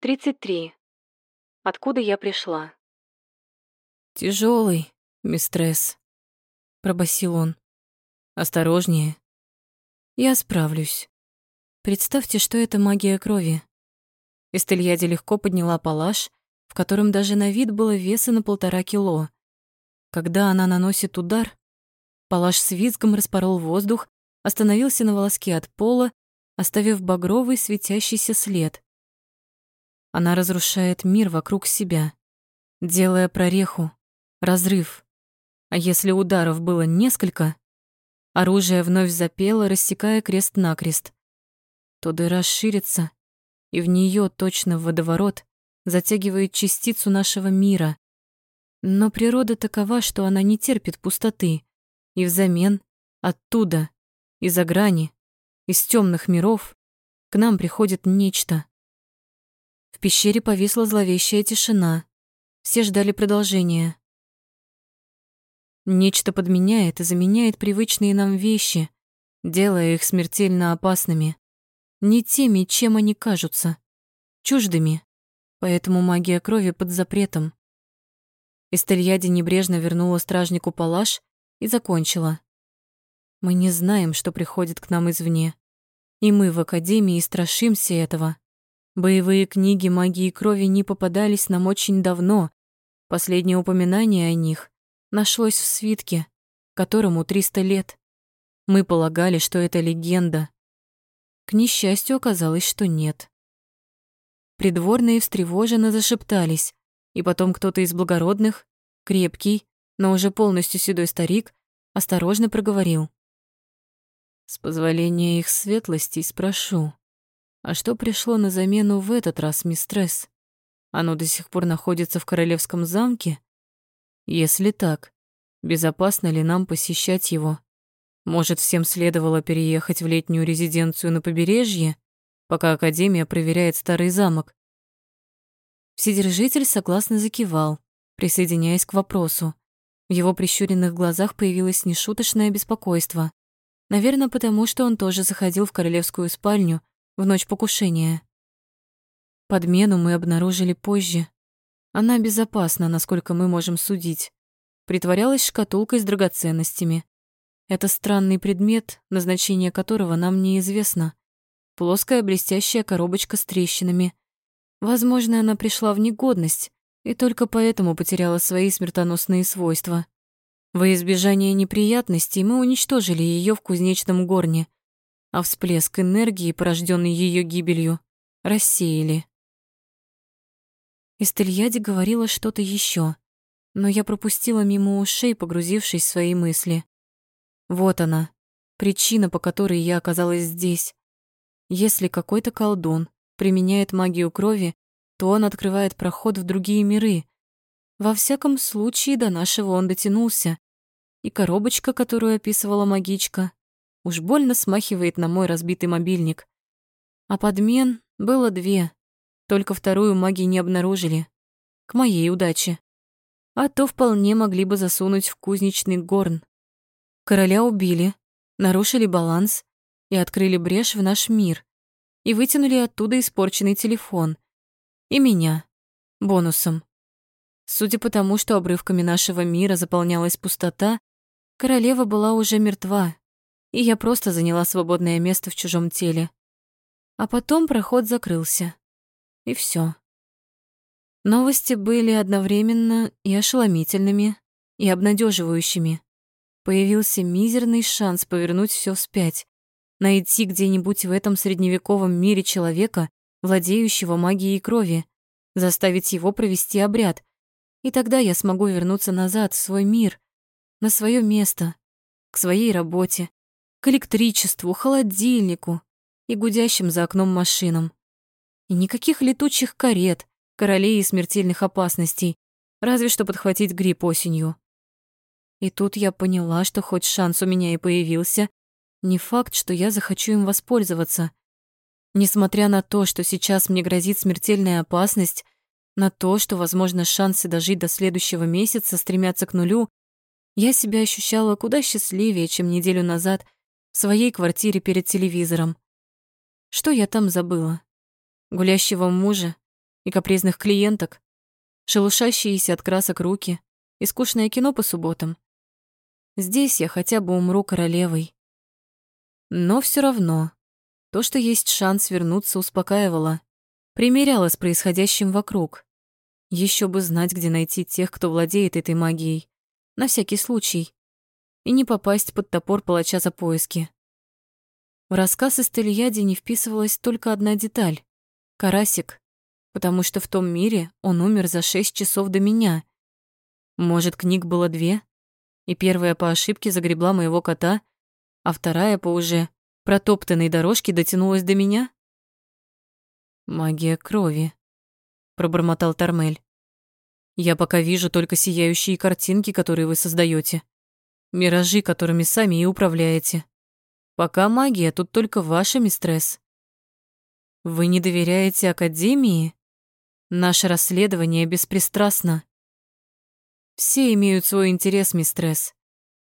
33. Откуда я пришла? Тяжелый, мистресс, пробасил он. Осторожнее. Я справлюсь. Представьте, что это магия крови. Эстельяди легко подняла палаш, в котором даже на вид было веса на полтора кило. Когда она наносит удар, палаш с визгом распорол воздух, остановился на волоске от пола, оставив багровый светящийся след. Она разрушает мир вокруг себя, делая прореху, разрыв. А если ударов было несколько, оружие вновь запело, рассекая крест-накрест, то дыра ширится, и в нее точно в водоворот затягивает частицу нашего мира. Но природа такова, что она не терпит пустоты, и взамен оттуда, из-за грани, из темных миров, к нам приходит нечто, в пещере повисла зловещая тишина. Все ждали продолжения. Нечто подменяет и заменяет привычные нам вещи, делая их смертельно опасными. Не теми, чем они кажутся. Чуждыми. Поэтому магия крови под запретом. Эстельяди небрежно вернула стражнику палаш и закончила. Мы не знаем, что приходит к нам извне. И мы в Академии страшимся этого. Боевые книги магии крови не попадались нам очень давно. Последнее упоминание о них нашлось в свитке, которому 300 лет. Мы полагали, что это легенда. К несчастью, оказалось, что нет. Придворные встревоженно зашептались, и потом кто-то из благородных, крепкий, но уже полностью седой старик, осторожно проговорил. «С позволения их светлостей спрошу, а что пришло на замену в этот раз, мистресс? Оно до сих пор находится в королевском замке? Если так, безопасно ли нам посещать его? Может, всем следовало переехать в летнюю резиденцию на побережье, пока Академия проверяет старый замок? Вседержитель согласно закивал, присоединяясь к вопросу. В его прищуренных глазах появилось нешуточное беспокойство. Наверное, потому что он тоже заходил в королевскую спальню в ночь покушения. Подмену мы обнаружили позже. Она безопасна, насколько мы можем судить. Притворялась шкатулкой с драгоценностями. Это странный предмет, назначение которого нам неизвестно. Плоская блестящая коробочка с трещинами. Возможно, она пришла в негодность и только поэтому потеряла свои смертоносные свойства. Во избежание неприятностей мы уничтожили ее в кузнечном горне, а всплеск энергии, порожденный ее гибелью, рассеяли. Эстельяди говорила что-то еще, но я пропустила мимо ушей, погрузившись в свои мысли. Вот она, причина, по которой я оказалась здесь. Если какой-то колдун применяет магию крови, то он открывает проход в другие миры. Во всяком случае, до нашего он дотянулся. И коробочка, которую описывала магичка, Уж больно смахивает на мой разбитый мобильник. А подмен было две. Только вторую маги не обнаружили. К моей удаче. А то вполне могли бы засунуть в кузнечный горн. Короля убили, нарушили баланс и открыли брешь в наш мир. И вытянули оттуда испорченный телефон. И меня. Бонусом. Судя по тому, что обрывками нашего мира заполнялась пустота, королева была уже мертва и я просто заняла свободное место в чужом теле. А потом проход закрылся. И все. Новости были одновременно и ошеломительными, и обнадеживающими. Появился мизерный шанс повернуть все вспять, найти где-нибудь в этом средневековом мире человека, владеющего магией крови, заставить его провести обряд, и тогда я смогу вернуться назад в свой мир, на свое место, к своей работе, к электричеству, холодильнику и гудящим за окном машинам. И никаких летучих карет, королей и смертельных опасностей, разве что подхватить грипп осенью. И тут я поняла, что хоть шанс у меня и появился, не факт, что я захочу им воспользоваться. Несмотря на то, что сейчас мне грозит смертельная опасность, на то, что, возможно, шансы дожить до следующего месяца стремятся к нулю, я себя ощущала куда счастливее, чем неделю назад — в своей квартире перед телевизором. Что я там забыла? Гулящего мужа и капризных клиенток, шелушащиеся от красок руки и скучное кино по субботам. Здесь я хотя бы умру королевой. Но все равно то, что есть шанс вернуться, успокаивало, примеряло с происходящим вокруг. Еще бы знать, где найти тех, кто владеет этой магией, на всякий случай, и не попасть под топор палача за поиски. В рассказ Эстельяди не вписывалась только одна деталь — Карасик, потому что в том мире он умер за шесть часов до меня. Может, книг было две, и первая по ошибке загребла моего кота, а вторая по уже протоптанной дорожке дотянулась до меня? «Магия крови», — пробормотал Тормель. «Я пока вижу только сияющие картинки, которые вы создаете, миражи, которыми сами и управляете. Пока магия тут только ваша, мистресс. Вы не доверяете Академии? Наше расследование беспристрастно. Все имеют свой интерес, мистресс.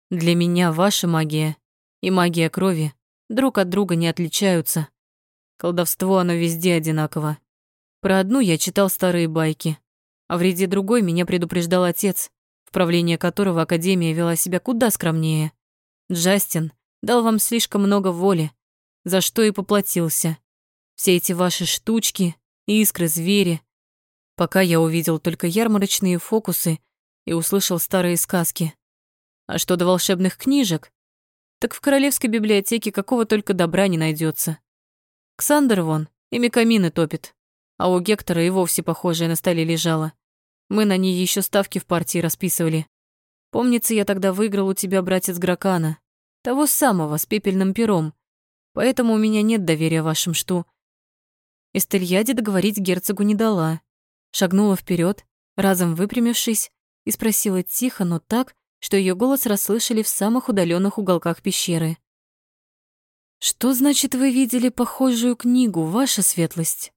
Для меня ваша магия и магия крови друг от друга не отличаются. Колдовство оно везде одинаково. Про одну я читал старые байки, а вреде другой меня предупреждал отец, в правлении которого Академия вела себя куда скромнее. Джастин дал вам слишком много воли, за что и поплатился. Все эти ваши штучки, искры, звери. Пока я увидел только ярмарочные фокусы и услышал старые сказки. А что до волшебных книжек, так в королевской библиотеке какого только добра не найдется. Ксандер вон, ими камины топит, а у Гектора и вовсе похожее на столе лежало. Мы на ней еще ставки в партии расписывали. Помнится, я тогда выиграл у тебя братец Гракана, того самого, с пепельным пером. Поэтому у меня нет доверия вашим шту. Эстельяде договорить герцогу не дала. Шагнула вперед, разом выпрямившись, и спросила тихо, но так, что ее голос расслышали в самых удаленных уголках пещеры. «Что значит вы видели похожую книгу, ваша светлость?»